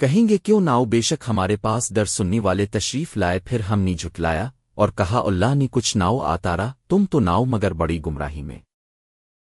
کہیں گے کیوں ناؤ بے شک ہمارے پاس در سننے والے تشریف لائے پھر ہم نے جھٹلایا اور کہا اللہ نے کچھ ناؤ آتارا تم تو ناؤ مگر بڑی گمراہی میں۔